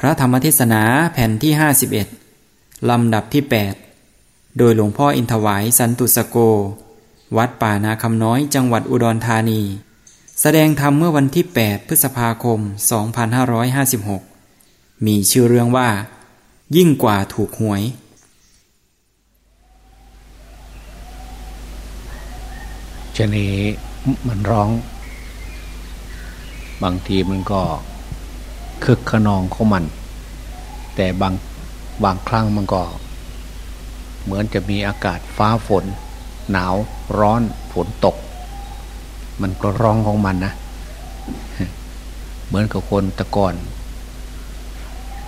พระธรรมเทศนาแผ่นที่ 51 ลำดับที่ 8 โดยหลวงพ่ออินทวายสันตุสโก วัดป่านาคำน้อยจังหวัดอุดรธานี แสดงธรรมเมื่อวันที่ 8 พฤษภาคม 2556 มีชื่อเรื่องว่า ยิ่งกว่าถูกหวย ชนีมันร้อง บางทีมันก็ คึกขนองของมัน แต่บางบางครั้งมันก็ เหมือนจะมีอากาศฟ้าฝน หนาวร้อนฝนตก มันก็ร้องของมันนะ เหมือนกับคนตะก่อน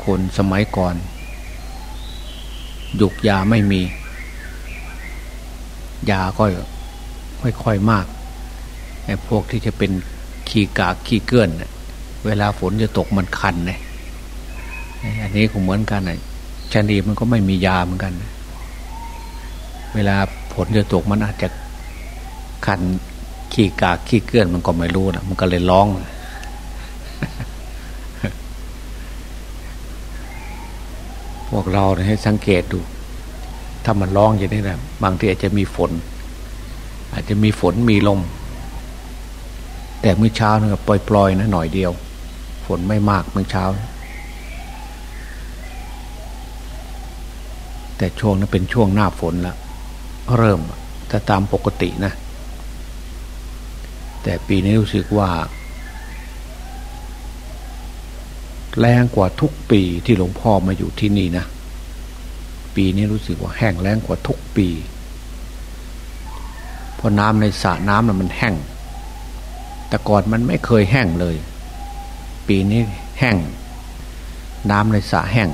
คนสมัยก่อน ยุกยาไม่มี ยาก็ค่อยๆมากไอ้พวกที่จะเป็นขี้กากขี้เกื้อน เวลาฝนจะตกมันคันเนี่ยอันนี้ก็เหมือนกันนะชนีมันก็ไม่มียาเหมือนกัน เวลาฝนจะตกมันอาจจะคันขี้กากขี้เกื้อนมันก็ไม่รู้นะมันก็เลยร้อง พวกเราให้สังเกตดู ถ้ามันร้องอย่างนี้นะบางทีอาจจะมีฝน อาจจะมีฝนมีลม แต่เมื่อเช้าเนี่ยปล่อยๆนะหน่อยเดียว ฝนไม่มากเมื่อเช้า แต่ช่วงนั้นเป็นช่วงหน้าฝนแล้วเริ่มถ้าตามปกตินะ แต่ปีนี้รู้สึกว่า แรงกว่าทุกปีที่หลวงพ่อมาอยู่ที่นี่นะ ปีนี้รู้สึกว่าแห้งแรงกว่าทุกปีเพราะน้ำในสระน้ำน่ะมันแห้ง แต่ก่อนมันไม่เคยแห้งเลย ปีนี้แห้ง น้ำในสระแห้ง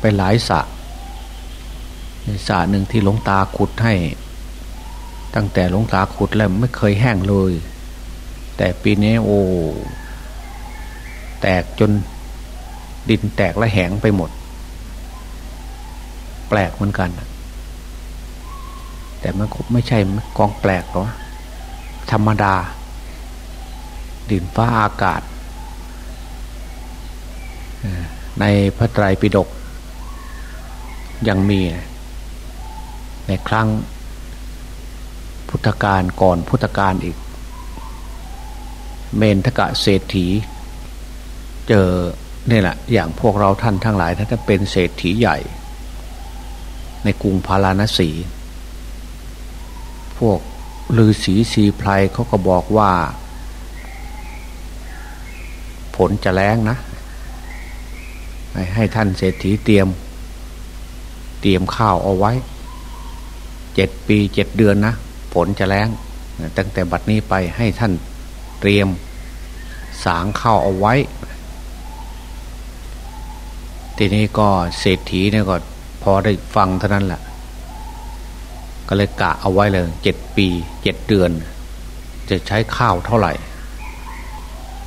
ไปหลายสระในสระหนึ่งที่หลวงตาขุดให้ ตั้งแต่หลวงตาขุดแล้วไม่เคยแห้งเลย แต่ปีนี้โอ้แตกจนดินแตกและแหงไปหมด แปลกเหมือนกัน แต่มันไม่ใช่กองแปลกหรอธรรมดา ดินฟ้าอากาศ ในพระไตรปิฎกยังมี ในครั้งพุทธกาลก่อนพุทธกาลอีก เมนทกะเศรษฐี เจอเนี่ยแหละอย่างพวกเราท่านทั้งหลายท่านเป็นเศรษฐีใหญ่ ในกรุงพาราณสี พวกลือศีสีไพรเขาก็บอกว่า ผลจะแรงนะ ให้ท่านเศรษฐีเตรียม เตรียมข้าวเอาไว้เจ็ดปีเจ็ดเดือนนะผลจะแรงตั้งแต่บัดนี้ไปให้ท่านเตรียมสางข้าวเอาไว้ ทีนี้ก็เศรษฐีเนี่ยก็พอได้ฟังเท่านั้นแหละก็เลยกะเอาไว้เลยเจ็ดปีเจ็ดเดือน จะใช้ข้าวเท่าไหร่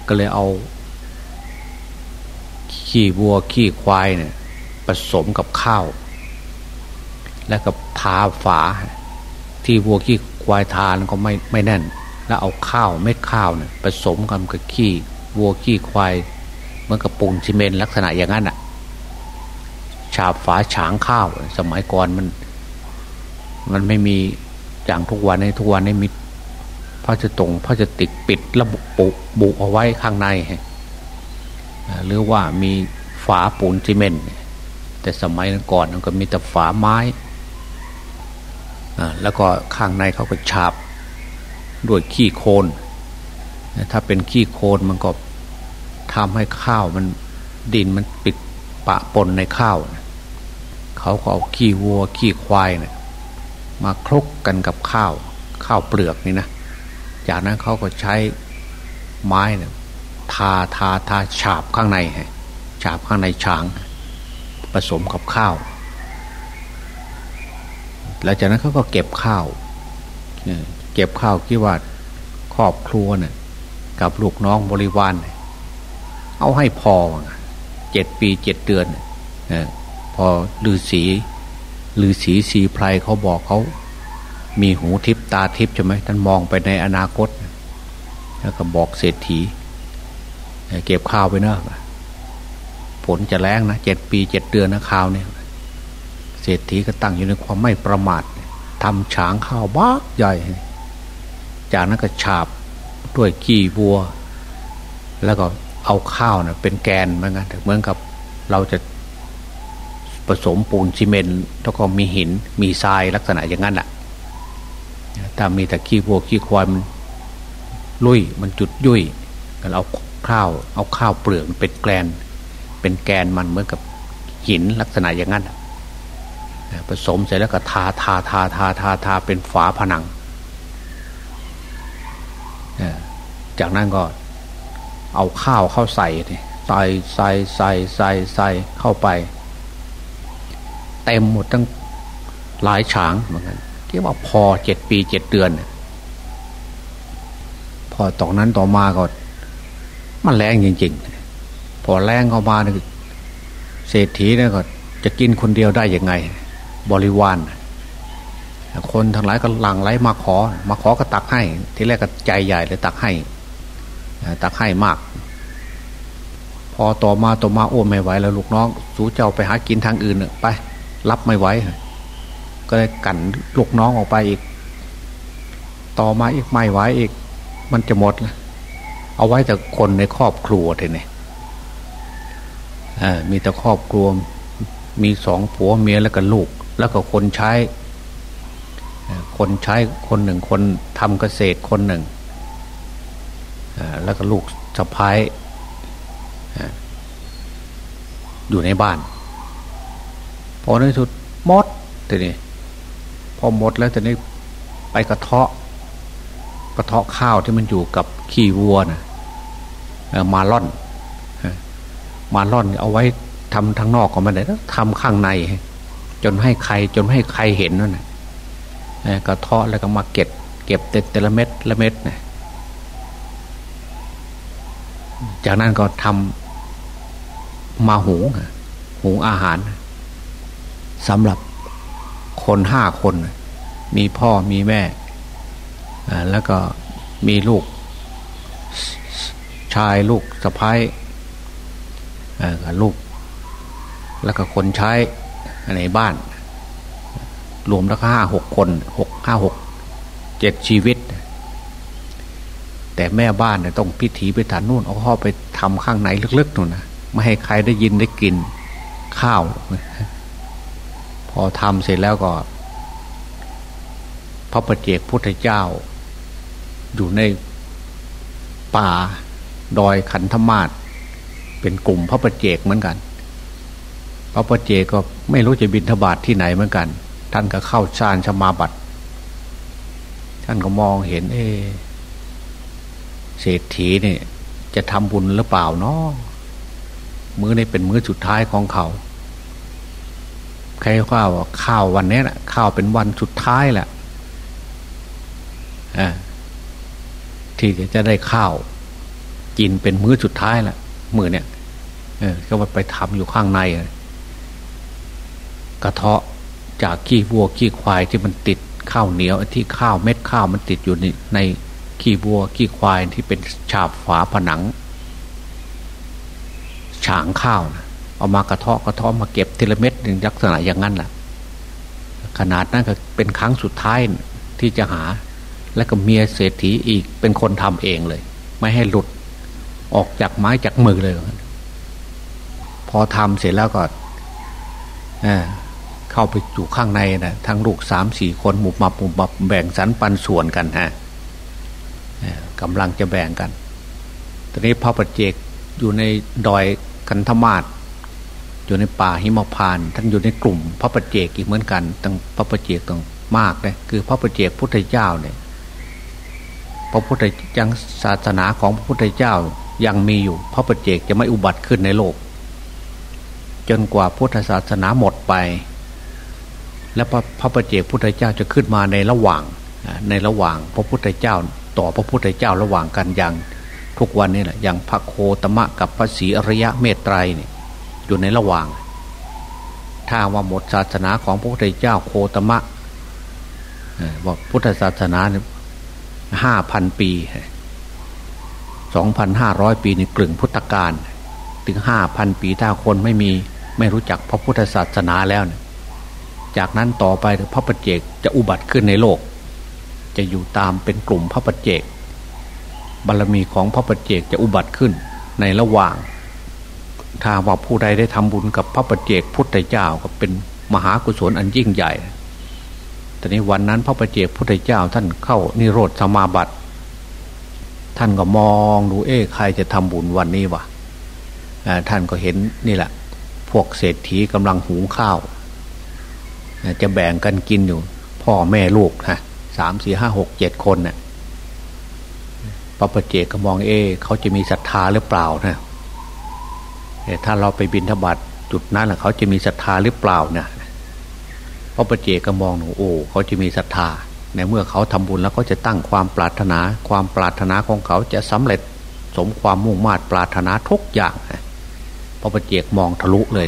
ก็เลยเอา ขี้วัวขี้ควายเนี่ยผสมกับข้าว แล้วก็ทาฝา ที่วัวขี้ควายทานก็ไม่ไม่แน่น แล้วเอาข้าวเม็ดข้าวเนี่ยผสมกันกับขี้วัวขี้ควายเหมือนกับปูนซีเมนลักษณะอย่างนั้นอะ ฉาบฝาฉางข้าว สมัยก่อนมัน มันไม่มีอย่างทุกวันในทุกวันนี้มีพระจะตรงพระจะติดปิดระบุปุบุเอาไว้ข้างใน หรือว่ามีฝาปูนซีเมนต์แต่สมัยก่อนมันก็มีแต่ฝาไม้ แล้วก็ข้างในเขาก็ฉาบด้วยขี้โคลนถ้าเป็นขี้โคลนมันก็ทำให้ข้าวมันดินมันปิดปะปนในข้าวเขาก็เอาขี้วัวขี้ควายเนี่ยมาคลุกกันกับข้าว ข้าวเปลือกนี่นะ จากนั้นเขาก็ใช้ไม้เนี่ย ทาทาทาฉาบข้างในฉาบข้างในช้าง ผสมกับข้าว แล้วจากนั้นเขาก็เก็บข้าวเก็บข้าวคิดว่าครอบครัวเนี่ยกับลูกน้องบริวารเอาให้พอเจ็ดปีเจ็ดเดือนพอลือสีลือสีสีไพรเขาบอกเขา มีหูทิพตาทิพใช่ไหมท่านมองไปในอนาคต แล้วก็บอกเศรษฐี เก็บข้าวไปเนอะผลจะแรงนะเจ็ดปีเจ็ดเดือนนะข่าวเนี่ยเศรษฐีก็ตั้งอยู่ในความไม่ประมาททำฉางข้าวบ้าใหญ่ จากนั้นก็ฉาบด้วยขี้วัว แล้วก็เอาข้าวนะเป็นแกนเหมือนกันเหมือนกับเราจะผสมปูนซีเมนต์แล้วก็มีหินมีทรายลักษณะอย่างนั้นแหละถ้ามีแต่ขี้วัวขี้ควายมันลุยมันจุดยุ่ยกันเอา ข้าว เอาข้าวเปลือกเป็นแกน เป็นแกนมันเหมือนกับหินลักษณะอย่างนั้นผสมเสร็จแล้วก็ทาทาทาทาทาทาเป็นฝาผนัง จากนั้นก็เอาข้าวเข้าใส่ใส่ใส่ใส่ใส่ใส่เข้าไป เต็มหมดทั้งหลายฉางเหมือนกันคิดว่าพอเจ็ดปีเจ็ดเดือน พอตอนนั้นต่อมาก็ มันแรงจริงๆ พอแรงเข้ามาเนี่ยเศรษฐีเนี่ยก็จะกินคนเดียวได้ยังไง บริวารคนทั้งหลายก็หลั่งไหลมาขอ มาขอก็ตักให้ ทีแรกก็ใจใหญ่เลยตักให้ ตักให้มาก พอต่อมาต่อมาโอ้ไม่ไหวแล้วลูกน้องสูเจ้าไปหากินทางอื่นไปรับไม่ไหวก็เลยกันลูกน้องออกไปอีก ต่อมาอีกไม่ไหวอีก มันจะหมดแล้ว เอาไว้แต่คนในครอบครัวเท่นี่มีแต่ครอบครัว มีสองผัวเมียแล้วก็ลูก แล้วก็คนใช้ คนใช้คนหนึ่งคนทำเกษตรคนหนึ่ง แล้วก็ลูกสะพ้ายอยู่ในบ้าน พอในสุดมดทีนี้พอหมดแล้วทีนี้ไปกระเทาะ กระเทาะข้าวที่มันอยู่กับ ขี้วัวนะมาล่อนมาล่อนเอาไว้ทำทางนอกก็ไม่ได้ทำข้างใน จนให้ใครจนให้ใครเห็นนั่นนะกระเทาะแล้วก็มาเก็บ เก็บแต่ละเม็ดละเม็ดนะจากนั้นก็ทำมาหุงหุงอาหารสำหรับคนห้าคน มีพ่อมีแม่ แล้วก็มีลูก ชายลูกสะพ้ายลูก แล้วก็คนใช้ในบ้าน รวมแล้วห้าหกคนหกห้าหกเจ็ดชีวิต แต่แม่บ้านเนี่ยต้องพิถีพิถันนู่นเอาข้อไปทำข้างในลึกๆนู่นนะไม่ให้ใครได้ยินได้กินข้าว พอทำเสร็จแล้วก็ พระประเจกพุทธเจ้า อยู่ในป่า ดอยขันธมาศเป็นกลุ่มพระประเจกเหมือนกัน พระประเจกก็ไม่รู้จะบินทบาทที่ไหนเหมือนกัน ท่านก็เข้าชานชมาบัตท่านก็มองเห็น เอเศรษฐีเนี่ยจะทำบุญหรือเปล่าเนาะมื้อนี้เป็นมื้อสุดท้ายของเขาใครว่าว่าข้าววันนี้นะข้าวเป็นวันสุดท้ายแหละที่จะได้ข้าว กินเป็นมื้อสุดท้ายแหละมื้อเนี่ยเออก็ไปทำอยู่ข้างใน กระเทาะจากขี้วัวขี้ควายที่มันติดข้าวเหนียวที่ข้าวเม็ดข้าวมันติดอยู่ในในขี้วัวขี้ควายที่เป็นฉาบฝาผนัง ฉางข้าวนะเอามากระเทาะกระเทาะมาเก็บทีละเม็ดหนึ่งลักษณะอย่างนั้นแหละขนาดนั้นก็เป็นครั้งสุดท้ายที่จะหา แล้วก็เมียเศรษฐีอีกเป็นคนทำเองเลย ไม่ให้หลุด ออกจากไม้จากมือเลย พอทำเสร็จแล้วก็เข้าไปอยู่ข้างในนะทั้งลูกสามสี่คนหมุบมับหมุบมับแบ่งสรรปันส่วนกันฮะกำลังจะแบ่งกันตอนนี้พระประเจกอยู่ในดอยกันธมาศอยู่ในป่าหิมพานท่านอยู่ในกลุ่ม พระประเจกอีกเหมือนกันตั้งพระประเจกต้งมากเลยคือพระประเจกพุทธเจ้าเนี่ยพระพุทธยังศาสนาของพระพุทธเจ้า ยังมีอยู่ พระประเจกจะไม่อุบัติขึ้นในโลก จนกว่าพุทธศาสนาหมดไป และพระพระประเจกพุทธเจ้าจะขึ้นมาในระหว่างในระหว่างพระพุทธเจ้า ต่อพระพุทธเจ้าระหว่างกันอย่างทุกวันนี้แหละอย่างพระโคตมะกับพระศรีอริยะเมตไตรเนี่ยอยู่ในระหว่าง ถ้าว่าหมดศาสนาของพระพุทธเจ้าโคตมะบอกพุทธศาสนาห้าพันปี สองพันห้าร้อยปีในกลึงพุทธกาลถึงห้าพันปีถ้าคนไม่มีไม่รู้จักพระพุทธศาสนาแล้วจากนั้นต่อไปพระปัจเจกจะอุบัติขึ้นในโลก จะอยู่ตามเป็นกลุ่มพระปัจเจก บารรมีของพระปัจเจกจะอุบัติขึ้นในระหว่าง ถ้าว่าผู้ใดได้ทำบุญกับพระปัจเจกพุทธเจ้าก็เป็นมหากุศลอันยิ่งใหญ่ แต่ในวันนั้นพระปัจเจกพุทธเจ้าท่านเข้านิโรธสมาบัติ ท่านก็มองดูเอ๊ะใครจะทำบุญวันนี้วะท่านก็เห็นนี่แหละ พวกเศรษฐีกำลังหุงข้าว จะแบ่งกันกินอยู่ พ่อแม่ลูกนะสามสี่ห้าหกเจ็ดคนนะ่ยพระประเจกก็มองเอ๊เขาจะมีศรัทธาหรือเปล่านะถ้าเราไปบินทบาทจุดนั้นแหละเขาจะมีศรัทธาหรือเปล่านะพระประเจกก็มองหนูโอ้เขาจะมีศรัทธา ในเมื่อเขาทำบุญแล้วก็จะตั้งความปรารถนา ความปรารถนาของเขาจะสำเร็จสมความมุ่งมา่ปรารถนาทุกอย่างพระประเจกมองทะลุเลย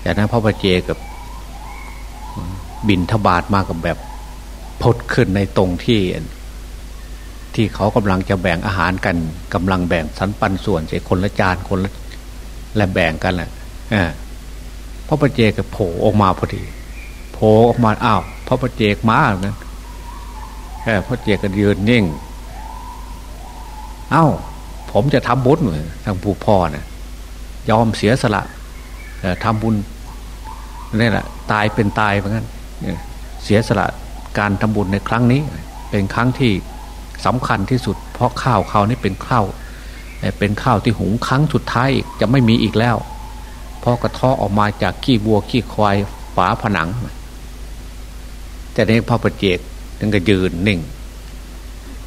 แต่นั้นพระประเจกกับบินทบาทมากับแบบพดขึ้นในตรงที่ ที่เขากำลังจะแบ่งอาหารกันกำลังแบ่งสันปันส่วนใส่คนละจานคนละและแบ่งกันแหละพระประเจกโผล่ออกมาพอดีโผล่ออกมาอ้าว พระประเจกมาเหมือนกันแค่พระเจกก็ยืนนิ่ง เอ้า ผมจะทำบุญเหมือนทางผู้พ่อเนะี่ยยอมเสียสละทำบุญนี่แหละ ตายเป็นตายเหมือนกันเสียสละการทำบุญในครั้งนี้ เป็นครั้งที่สำคัญที่สุด เพราะข้าวเขานี่เป็นข้าวเป็นข้าวที่หุงครั้งสุดท้ายอีกจะไม่มีอีกแล้วเพราะกระท้อออกมาจากขี้บัวขี้ควายฝาผนัง แต่ในพระประเจกถึงก็ยืนนิ่ง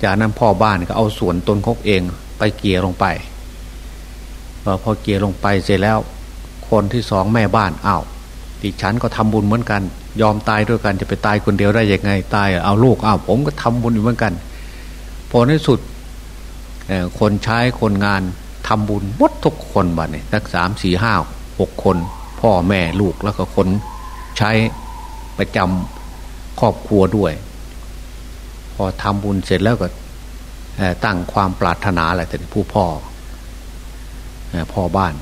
จากนั้นพ่อบ้านก็เอาส่วนตนคกเองไปเกี่ยลงไปพอเกี่ยลงไปเสร็จแล้ว คนที่สองแม่บ้านอ้าวดิฉันก็ทำบุญเหมือนกัน ยอมตายด้วยกันจะไปตายคนเดียวได้ยังไงตายเอาลูกอ้าวผมก็ทำบุญอยู่เหมือนกัน พอในสุดคนใช้คนงานทำบุญวัดทุกคนบ้านนี่สักสามสี่ห้าหกคน พ่อแม่ลูกแล้วก็คนใช้ประจำ ครอบครัวด้วย พอทำบุญเสร็จแล้วก็ตั้งความปรารถนาอะไรแต่ผู้พ่อพ่อบ้าน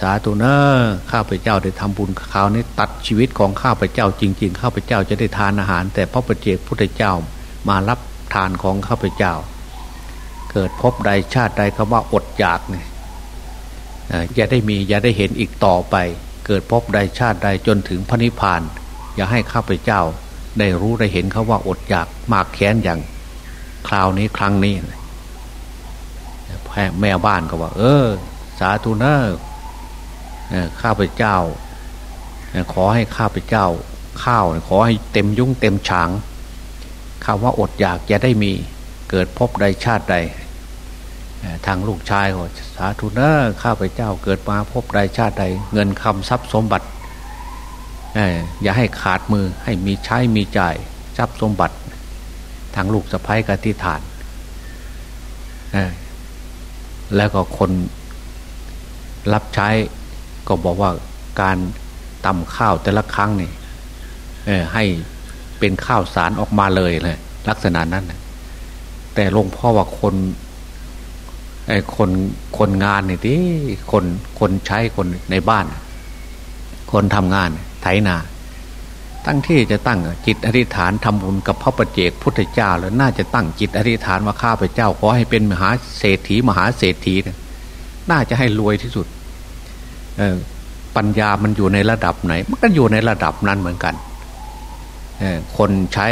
สาธุเนอข้าพเจ้าได้ทำบุญคราวนี้ตัดชีวิตของข้าพเจ้าจริง ๆ ข้าพเจ้าจะได้ทานอาหาร แต่พระประเจกพุทธเจ้ามารับทานของข้าพเจ้า เกิดพบใดชาติใดคำว่าอดอยากเนี่ยอย่าได้มีอย่าได้เห็นอีกต่อไป เกิดพบใดชาติใดจนถึงพระนิพพาน อย่าให้ข้าพเจ้า ได้รู้ได้เห็นเขาว่าอดอยากมากแค้นอย่างคราวนี้ครั้งนี้แม่บ้านก็ว่า เออ สาธุนอข้าพเจ้า ขอให้ข้าพเจ้า ข้าวขอให้เต็มยุ่งเต็มฉางคำว่าอดอยากจะได้มีเกิดพบใดชาติใดทางลูกชายก็สาธุนอข้าพเจ้าเกิดมาพบใดชาติใด เงินคำทรัพย์สมบัติ อย่าให้ขาดมือให้มีใช้มีจ่ายทรัพย์สมบัติ ทางลูกสะพ้ายกติฐาน แล้วก็คนรับใช้ก็บอกว่าการตำข้าวแต่ละครั้งนี่ให้เป็นข้าวสารออกมาเลยเลยลักษณะนั้น แต่หลวงพ่อว่าคนไอ้คนคนงานนี่ที่คนคนใช้คนในบ้าน คนทำงาน ไถนา ตั้งที่จะตั้งจิตอธิษฐานทำบุญกับพระประเจกพุทธเจ้า แล้วน่าจะตั้งจิตอธิษฐานว่าข้าพเจ้าขอให้เป็นมหาเศรษฐีมหาเศรษฐีน่าจะให้รวยที่สุดปัญญามันอยู่ในระดับไหน มันก็อยู่ในระดับนั้นเหมือนกันคนใช้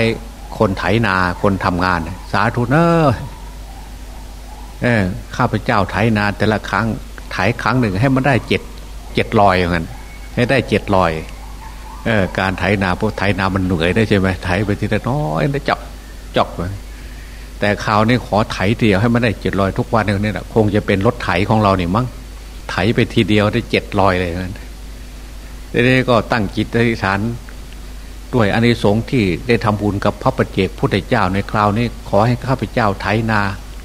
คนไถนาคนทำงาน สาธุเนอข้าพเจ้าไถนาแต่ละครั้งไถครั้งหนึ่งให้มันได้เจ็ดเจ็ดลอยอย่างนั้นให้ได้เจ็ดลอย การไถนาพวกไถนามันเหนื่อยได้ใช่ไหมไถไปทีละน้อยได้จอกจอกไปแต่คราวนี้ขอไถเดียวให้มันได้เจ็ดลอยทุกวันนี่แหละคงจะเป็นรถไถของเราเนี่ยมั้งไถไปทีเดียวได้เจ็ดลอยเลยนั้นทีนี้ก็ตั้งจิตอธิษฐานด้วยอานิสงส์ที่ได้ทำบุญกับพระประเจกพุทธเจ้าในคราวนี้ขอให้ข้าพเจ้าไถนา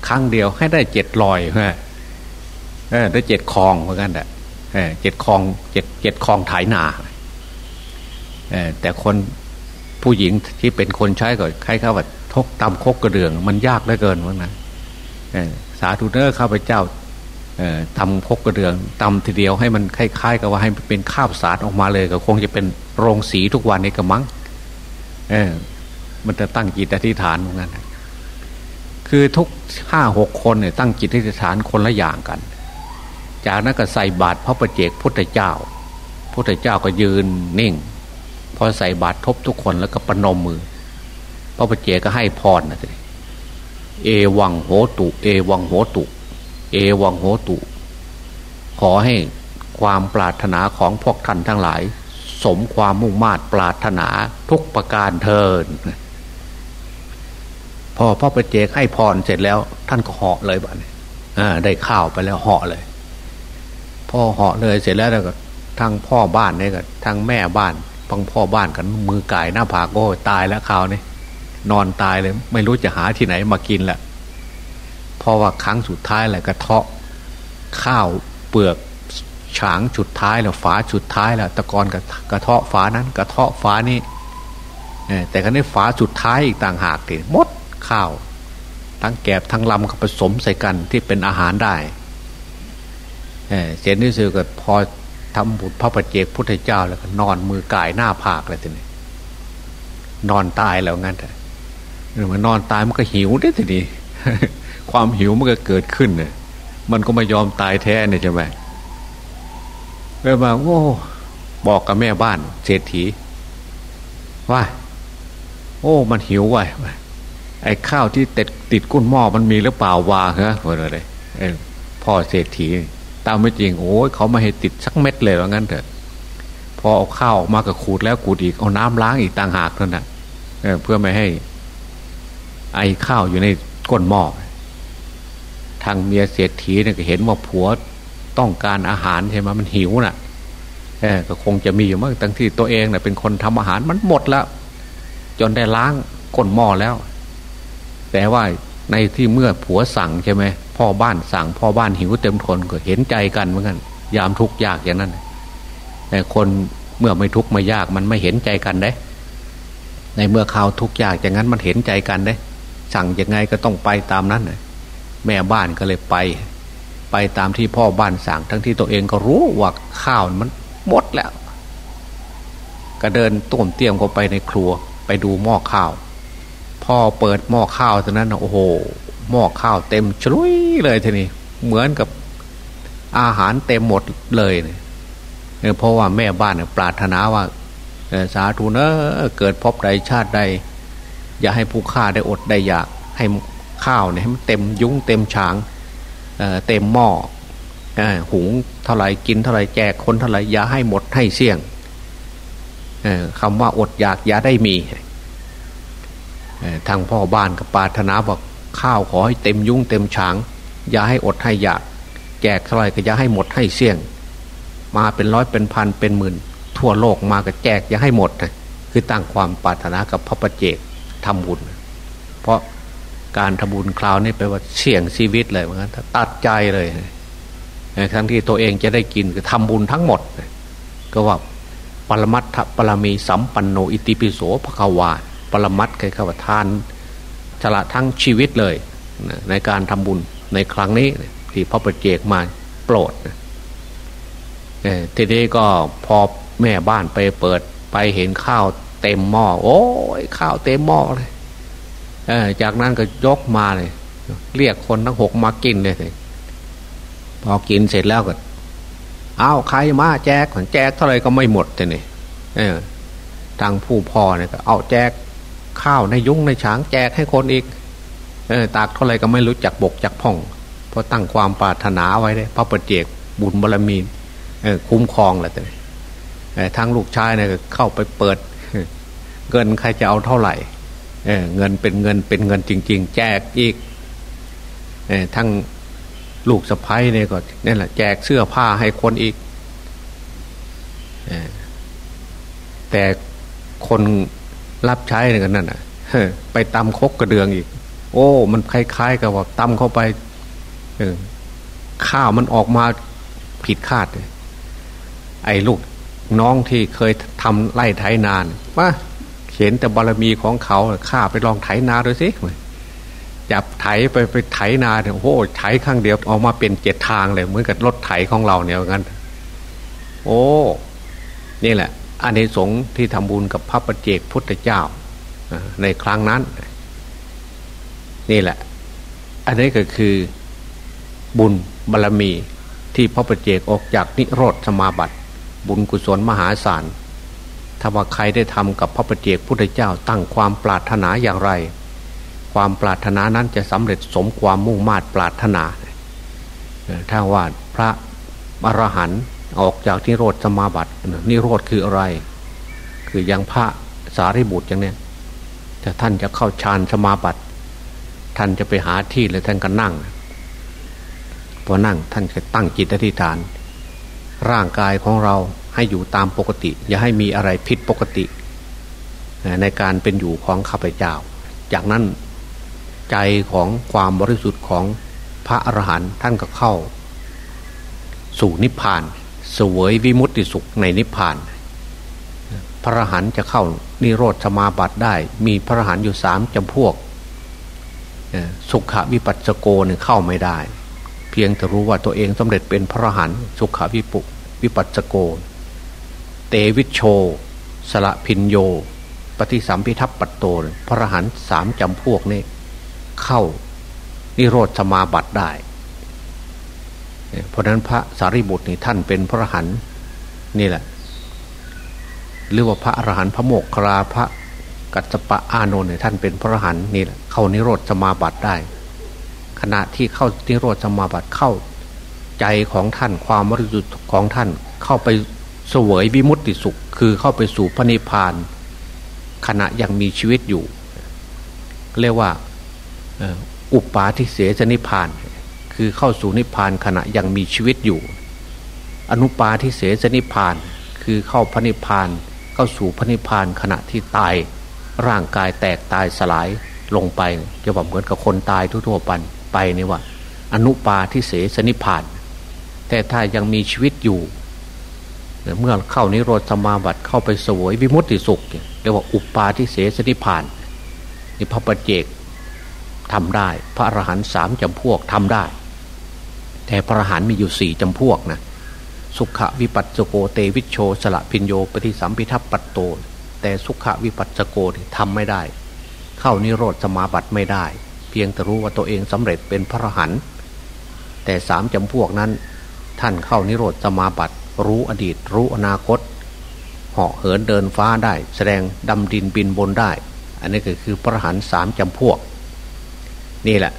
ครั้งเดียวให้ได้เจ็ดลอยฮะได้เจ็ดคลองเหมือนกันแหละเจ็ดคลองเจ็ดเจ็ดคลองไถนา แต่คนผู้หญิงที่เป็นคนใช้ก็ใครข้าว่าทกตำคกกระเดื่อง มันยากเหลือเกินว่านั้นสาธุเนอร์ข้าพเจ้าทำคกกระเดืองตำทีเดียวให้มันคล้ายๆ กับว่าให้เป็นข้าวสารออกมาเลยก็คงจะเป็นโรงสีทุกวันในกระมังเออมันจะตั้งจิตอธิษฐานเหมือนกันคือทุกห้าหกคนเนี่ยตั้งจิตอธิษฐานคนละอย่างกัน จากนั้นก็ใส่บาตรพระประเจกพุทธเจ้า พุทธเจ้าก็ยืนนิ่ง พอใส่บาตรทบทุกคนแล้วก็ปนมมือ พระประเจกก็ให้พรนะทีเอวังโหตุ เอวังโหตุ เอวังโหตุ ขอให้ความปรารถนาของพวกท่านทั้งหลาย สมความมุ่งมา่ปรารถนาทุกประการเทินพอพ่อประเจกให้พรเสร็จแล้ว ท่านก็เหาะเลยบ้านได้ข้าวไปแล้วเหาะเลย พ่อเหาะเลยเสร็จแล้วก็ทั้งพ่อบ้านเนี่ยก็ทั้งแม่บ้าน พังพ่อบ้านกันมือไก่หน้าผากโอ้ตายแล้วข้าวนี่นอนตายเลย ไม่รู้จะหาที่ไหนมากินแหละเพราะว่าครั้งสุดท้ายแหละกระเทาะข้าวเปลือกฉางจุดท้ายแล้วฝาจุดท้ายแล้วตะกอนกระกระเทาะฝานั้น กระเทาะฝานี้แต่ก็ได้ฝาจุดท้ายอีกต่างหากทีมดข้าว ทั้งแกบทั้งลำก็ผสมใส่กันที่เป็นอาหารได้เจนนี่สือก็พอ ทำบุญพระประเจกพุทธเจ้าแล้วก็นอนมือกายหน้าผากเลยทีนี้นอนตายแล้วงั้นแต่เมื่อนอนตายมันก็หิวได้ทีนี้ความหิวมันก็เกิดขึ้นเนี่ยมันก็ไม่ยอมตายแท้เนี่ยใช่ไหมเลยมาโอ้บอกกับแม่บ้านเศรษฐีว่าโอ้ มันหิวว่ะไอ้ข้าวที่ติดติดกุ้นหม้อมันมีหรือเปล่าวาเหรอว่าอะไรพ่อเศรษฐี ตามไม่จริงโอ้ยเขาไม่ให้ติดสักเม็ดเลยว่างั้นเถอะ พอเอาข้าวออกมากับขูดแล้วขูดอีกเอาน้ำล้างอีกต่างหากเท่านั้นเพื่อไม่ให้ ไอข้าวอยู่ในก้นหม้อทางเมียเศรษฐีเนี่ยก็เห็นว่าผัวต้องการอาหารใช่ไหมมันหิวน่ะเออก็คงจะมีอยู่มั้งตั้งที่ตัวเองเน่ยเป็นคนทำอาหารมันหมดแล้วจนได้ล้างก้นหม้อแล้ว แต่ว่าในที่เมื่อผัวสั่งใช่ไหม พ่อบ้านสั่งพ่อบ้านหิวเต็มทนก็เห็นใจกันเหมือนกันยามทุกข์ยากอย่างนั้นแต่คนเมื่อไม่ทุกข์ไม่ยากมันไม่เห็นใจกันได้ ในเมื่อข่าวทุกข์ยากอย่างนั้นมันเห็นใจกันได้ สั่งยังไงก็ต้องไปตามนั้นแม่บ้านก็เลยไป ไปตามที่พ่อบ้านสั่ง ทั้งที่ตัวเองก็รู้ว่าข้าวมันหมดแล้ว ก็เดินต้มเตียมเข้าไปในครัว ไปดูหม้อข้าว พ่อเปิดหม้อข้าวตอนนั้นโอ้โห หม้อข้าวเต็มชุยเลยทีนี้เหมือนกับอาหารเต็มหมดเลยเนี่ยเพราะว่าแม่บ้านปรารถนาว่าสาธุเนอเกิดพบใดชาติใด อย่าให้ผู้ฆ่าได้อดได้อยากให้ข้าวเนี่ยให้มันเต็มยุ้งเต็มฉางเต็มหม้อหุงเท่าไรกินเท่าไรแจกคนเท่าไรอย่าให้หมดให้เสี่ยงคำว่าอดอยากอย่าได้มีทางพ่อบ้านกับปาถนาบอก ข้าวขอให้เต็มยุ้งเต็มฉาง อย่าให้อดให้อยาก แจกเท่าไรก็อย่าให้หมดให้เสี่ยง มาเป็นร้อยเป็นพันเป็นหมื่น ทั่วโลกมาก็แจกอย่าให้หมดนะคือตั้งความปรารถนากับพระประเจกทำบุญ เพราะการทำบุญคราวนี้แปลว่าเสี่ยงชีวิตเลยเหมือนกันตัดใจเลยทั้งที่ตัวเองจะได้กินคือทำบุญทั้งหมด ก็ว่าปรมัตถปรมีสัมปันโนอิติปิโสภควาปรมัดคือคำว่าทาน ฉละทั้งชีวิตเลยในการทำบุญในครั้งนี้ที่พระประเจกมาโปรดทีนี้ก็พอแม่บ้านไปเปิดไปเห็นข้าวเต็มหม้อโอ้ยข้าวเต็มหม้อเลยจากนั้นก็ยกมาเลย เรียกคนทั้งหกมากินเลยพอกินเสร็จแล้วก็เอาใครมาแจกแจกเท่าไรก็ไม่หมดเลยนี่ทางผู้พ่อเนี่ยก็เอาแจก ข้าวในยุ้งในฉางแจกให้คนอีกออตากเท่าไรก็ไม่รู้จักบกจักพ่อง เพราะตั้งความปรารถนาไว้เลยพระประเจกบุญบารมีคุ้มครองแหละแต่ทั้งลูกชายเนี่ยเข้าไปเปิด เงินใครจะเอาเท่าไหร่เเงินเป็นเงินเป็นเงินจริง ๆ แจกอีกอทั้งลูกสะพ้ายเนี่ยก็นี่แหละแจกเสื้อผ้าให้คนอีกแต่คน รับใช้เนี่ยกันนั่นอะไปตำคกกระเดืองอีก โอ้ มันคล้ายๆ กับว่าตำเข้าไปข้าวมันออกมาผิดคาดเลยไอ้ลูกน้องที่เคยทำไร่ไถนานว่าเห็นแต่บารมีของเขาข้าไปลองไถนาดูสิจับไถไปไปไถนาเนี่ยโอ้ไถข้างเดียวออกมาเป็นเจ็ดทางเลยเหมือนกับรถไถของเราเนี่ยงั้น โอ้ นี่แหละ อันในสงที่ทำบุญกับพระประเจกพุทธเจ้าในครั้งนั้น นี่แหละ อันนี้ก็คือบุญบารรมีที่พระประเจกออกจากนิโรธสมาบัติ บุญกุศลมหาศาลถ้าว่าใครได้ทำกับพระประเจกพุทธเจ้าตั้งความปรารถนาอย่างไร ความปรารถนานั้นจะสำเร็จสมความมุ่งมา่ปรารถนาถ้าว่าพระอรหันต์ ออกจากนิโรธสมาบัตินิโรธคืออะไร คือยังพระสารีบุตรอย่างเนี้ยแต่ท่านจะเข้าฌานสมาบัติ ท่านจะไปหาที่เลยท่านก็นั่งพอนั่งท่านก็ตั้งจิตอธิษฐาน ร่างกายของเราให้อยู่ตามปกติ อย่าให้มีอะไรผิดปกติ ในการเป็นอยู่ของข้าพเจ้า จากนั้นใจของความบริสุทธิ์ของพระอรหันต์ท่านก็เข้า สู่นิพพาน สวยวิมุตติสุขในนิพพาน พระรหันจะเข้านิโรธสมาบัติได้ มีพระรหันอยู่สามจำพวก สุขวิปัสสโกเนี่ยเข้าไม่ได้ เพียงแต่รู้ว่าตัวเองสำเร็จเป็นพระรหันสุขวิปุวิปัสสโก เตวิชโช สละพินโย ปฏิสัมพิทัพปัตโต พระรหันสามจำพวกนี่เข้านิโรธสมาบัติได้ เพราะนั้นพระสารีบุตรนี่ท่านเป็นพระหันนี่แหละ หรือว่าพระอรหันต์พระโมกขลาพระกัจจปะอานนท์เนี่ยท่านเป็นพระหันนี่แหละเข้านิโรธสมาบัติได้ ขณะที่เข้านิโรธสมาบัติเข้าใจของท่านความบริสุทธิ์ของท่านเข้าไปเสวยวิมุตติสุข คือเข้าไปสู่พระนิพพาน ขณะยังมีชีวิตอยู่ เรียกว่าอุปาทิเสสนิพพาน คือเข้าสู่นิพพานขณะยังมีชีวิตอยู่ อนุปาทิเสสนิพพาน คือเข้าพระนิพพาน เข้าสู่พระนิพพานขณะที่ตาย ร่างกายแตกตายสลายลงไปจะบอกเหมือนกับคนตายทั่วๆไปไปนี่ว่า อนุปาทิเสสนิพพาน แต่ถ้ายังมีชีวิตอยู่เมื่อเข้านิโรธสมาบัติเข้าไปสวยวิมุตติสุขเรียกว่าอุปาทิเสสนิพพานนี่พระปัจเจกทำได้ พระอรหันต์สามจำพวกทำได้ แต่พระอรหันต์มีอยู่สี่จำพวกนะสุขวิปัสสโกเตวิชโชสละพิญโยปฏิสัมพิทัพปัตโต แต่สุขวิปัสสโกทำไม่ได้ เข้านิโรธสมาบัติไม่ได้ เพียงแต่รู้ว่าตัวเองสำเร็จเป็นพระอรหันต์แต่สามจำพวกนั้น ท่านเข้านิโรธสมาบัติ รู้อดีต รู้อนาคตเหาะเหินเดินฟ้าได้ แสดงดำดินบินบนได้ อันนี้ก็คือพระหันสามจำพวก นี่แหละ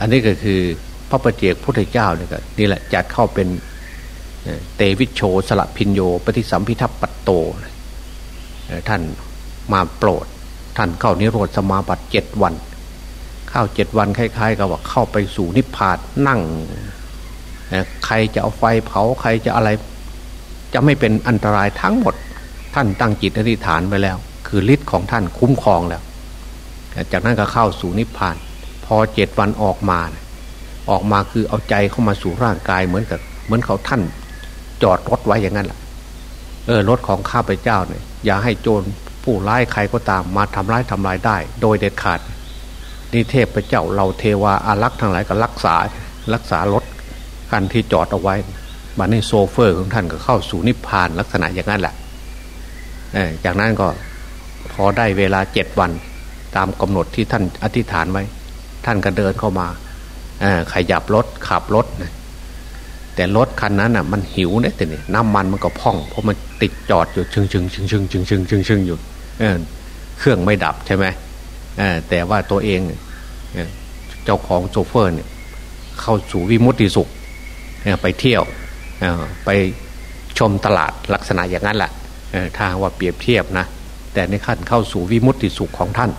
อันนี้ก็คือ พระประเจกพุทธเจ้าเนี่ยก็นี่แหละจัดเข้าเป็นเตวิชโชสละพินโย ปฏิสัมพิทัพปัตโต ท่านมาโปรด ท่านเข้านิโรธสมาบัติเจ็ดวัน เข้าเจ็ดวันคล้ายๆกับว่าเข้าไปสู่นิพพานนั่ง ใครจะเอาไฟเผาใครจะอะไร จะไม่เป็นอันตรายทั้งหมด ท่านตั้งจิตอธิษฐานไปแล้ว คือฤทธิ์ของท่านคุ้มครองแล้ว จากนั้นก็เข้าสู่นิพพาน พอเจ็ดวันออกมานะ ออกมาคือเอาใจเข้ามาสู่ร่างกายเหมือนกับ เหมือนเขาท่านจอดรถไว้อย่างนั้นแหละเออรถของข้าพเจ้าเนี่ยอย่าให้โจรผู้ร้ายใครก็ตามมาทำร้ายทำลายได้ โดยเด็ดขาดนี่เทพเจ้าเราเทวาอารักษ์ทั้งหลายก็รักษารักษารถคันที่จอดเอาไว้บัดนี้โซเฟอร์ของท่านก็เข้าสู่นิพพานลักษณะอย่างนั้นแหละจากนั้นก็พอได้เวลาเจ็ดวัน ตามกำหนดที่ท่านอธิษฐานไว้ ท่านก็เดินเข้ามา ขยับรถขับรถนะแต่รถคันนั้นอะมันหิวเนี่ยแต่เนี่ยน้ำมันมันก็พ่อง เพราะมันติดจอดอยู่ชึงชึงชึงชึงชึงชึงชึงชึงอยู่เครื่องไม่ดับใช่ไหมแต่ว่าตัวเองเจ้าของโซเฟอร์เนี่ยเข้าสู่วิมุตติสุขไปเที่ยวไปชมตลาดลักษณะอย่างนั้นแหละถ้าว่าเปรียบเทียบนะแต่ในขั้นเข้าสู่วิมุตติสุขของท่าน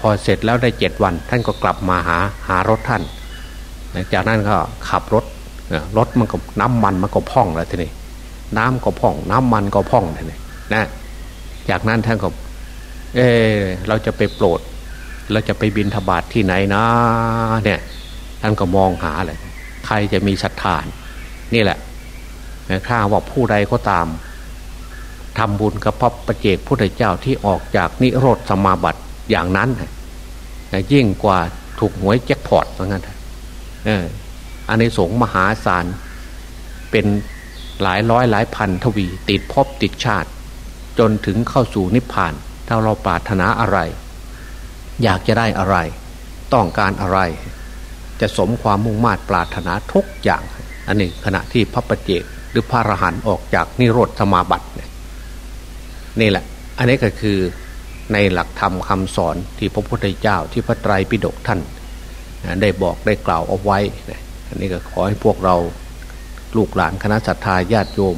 พอเสร็จแล้วได้เจ็ดวัน ท่านก็กลับมาหาหารถท่าน จากนั้นก็ขับรถรถมันก็น้ำมันมันก็พ่องแล้วทีนี้น้ำก็พ่อง น้ำมันก็พ่องทีนี้นะ จากนั้นท่านก็ เออเราจะไปโปรดเราจะไปบินทบาทที่ไหนนะ เนี่ย ท่านก็มองหาเลยใครจะมีศรัทธานนี่แหละข้าว่าผู้ใดก็ตามทำบุญกับพระประเจกพุทธเจ้าที่ออกจากนิโรธสมาบัติ อย่างนั้นยิ่งกว่าถูกหวยแจ็คพอตเหมือนกันอันนี้สงมหาศาลเป็นหลายร้อยหลายพันทวี ติดพบติดชาติ จนถึงเข้าสู่นิพพาน ถ้าเราปรารถนาอะไร อยากจะได้อะไร ต้องการอะไร จะสมความมุ่งมา่ปรารถนาทุกอย่าง อันนี้ขณะที่พระประเจกหรือพระอรหันต์ออกจากนิโรธสมาบัตินี่แหละ อันนี้ก็คือ ในหลักธรรมคำสอนที่พระพุทธเจ้าที่พระไตรปิฎกท่าน ได้บอกได้กล่าวเอาไว้อันนี้ก็ขอให้พวกเราลูกหลานคณะสัตยาญาติโยม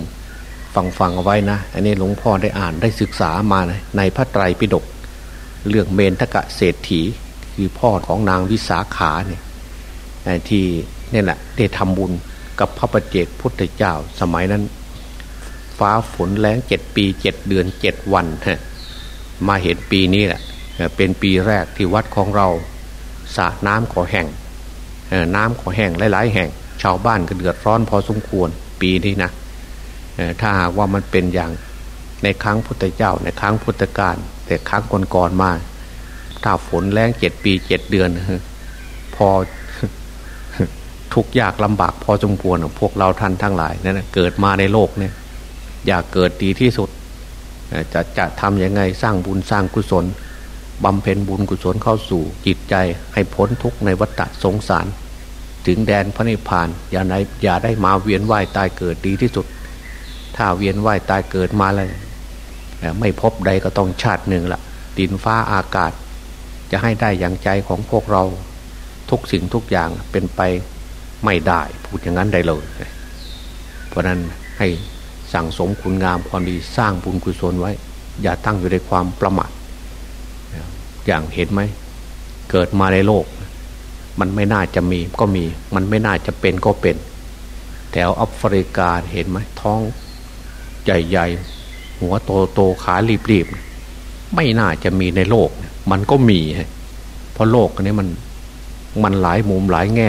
ฟังฟังเอาไว้นะ อันนี้หลวงพ่อได้อ่านได้ศึกษามาในพระไตรปิฎกเรื่องเมนทกะเศรษฐีคือพ่อของนางวิสาขาเนี่ยที่นี่แหละได้ทำบุญกับพระประเจกพุทธเจ้าสมัยนั้น ฟ้าฝนแรงเจ็ดปีเจ็ดเดือนเจ็ดวันฮะ มาเห็นปีนี้แหละเป็นปีแรกที่วัดของเราสระน้ำขอแห่งน้ำขอแห่งหลาย ๆ แห่ง ชาวบ้านก็เดือดร้อนพอสมควรปีนี้นะถ้าหากว่ามันเป็นอย่างในครั้งพุทธเจ้าในครั้งพุทธกาลแต่ครั้งก่อนๆมา ถ้าฝนแรงเจ็ดปีเจ็ดเดือน พอทุกยากลำบากพอสมควรพวกเราท่านทั้งหลายนั่นเกิดมาในโลกเนี่ย อยากเกิดดีที่สุด จะจะทำยังไงสร้างบุญสร้างกุศลบำเพ็ญบุญกุศลเข้าสู่จิตใจให้พ้นทุกข์ในวัฏสงสาร ถึงแดนพระนิพพานอย่าได้อย่าได้มาเวียนว่ายตายเกิดดีที่สุด ถ้าเวียนว่ายตายเกิดมาแล้วไม่พบใดก็ต้องชาติหนึ่งละดินฟ้าอากาศ จะให้ได้อย่างใจของพวกเราทุกสิ่งทุกอย่างเป็นไปไม่ได้พูดอย่างนั้นได้เลย เพราะนั้นให้ สั่งสมคุณงามความดีสร้างบุญกุศลไว้ อย่าตั้งอยู่ในความประมาทอย่างเห็นไหม เกิดมาในโลก มันไม่น่าจะมีก็มี มันไม่น่าจะเป็นก็เป็น แถวแอฟริกาเห็นไหมท้องใหญ่ๆ หัวโตโตขารีบๆ ไม่น่าจะมีในโลก มันก็มีเพราะโลกนี้มันมันหลายมุมหลายแง่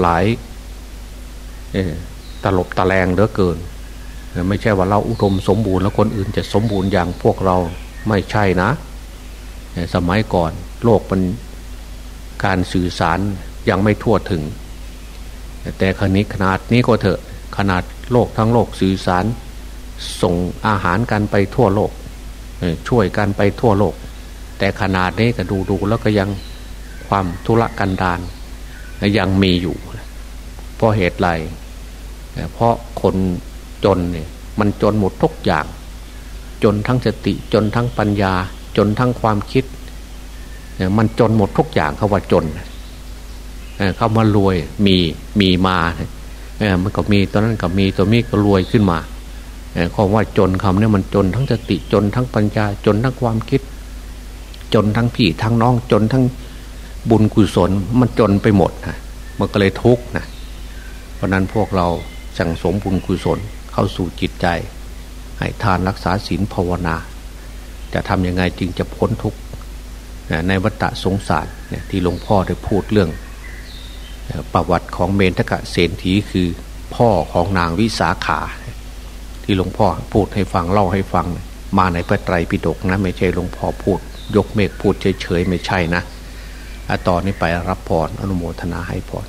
หลายตลบตะแลงเหลือเกิน ไม่ใช่ว่าเราอุดมสมบูรณ์แล้วคนอื่นจะสมบูรณ์อย่างพวกเราไม่ใช่นะ สมัยก่อนโลกมันการสื่อสารยังไม่ทั่วถึง แต่ขนี้ขนาดนี้ก็เถอะขนาดโลกทั้งโลกสื่อสาร ส่งอาหารกันไปทั่วโลก ช่วยกันไปทั่วโลก แต่ขนาดนี้ก็ดูดูแล้วก็ยังความทุรกันดารยังมีอยู่ เพราะเหตุไรเพราะคน จนเนี่ยมันจนหมดทุกอย่าง จนทั้งสติจนทั้งปัญญา จนทั้งความคิดเนี่ยมันจนหมดทุกอย่างเขาว่าจนเขามารวยมีมีมาเนี่ยมันก็มีตอนนั้นก็มีตัวมีก็รวยขึ้นมาคำว่าจนคำเนี่ยมันจนทั้งสติจนทั้งปัญญา จนทั้งความคิด จนทั้งพี่ทั้งน้องจนทั้งบุญกุศลมันจนไปหมดนะมันก็เลยทุกข์นะเพราะนั้นพวกเราสั่งสมบุญกุศล เข้าสู่จิตใจ ให้ทานรักษาศีลภาวนา จะทำยังไงจึงจะพ้นทุกข์ในวัฏสงสารที่หลวงพ่อได้พูดเรื่อง ประวัติของเมนทกะเศรษฐีคือพ่อของนางวิสาขา ที่หลวงพ่อพูดให้ฟังเล่าให้ฟังมาในพระไตรปิฎกนะไม่ใช่หลวงพ่อพูด ยกเมฆพูดเฉยๆไม่ใช่นะ ต่อนนี้ไปรับพรออนุโมทนาให้พร